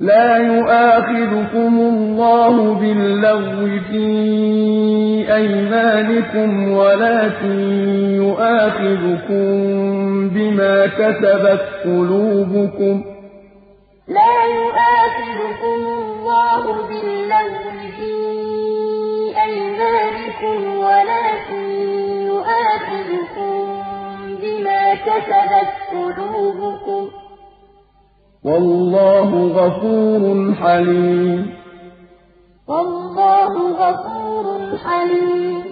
لا يؤاخذكم الله باللغو في أيمانكم ولكن يؤاخذكم بما كسبت قلوبكم. لا يؤاخذكم الله باللغو في أيمانكم ولكن يؤاخذكم بما كسبت قلوبكم. والله غفور حليم. والله غفور حليم.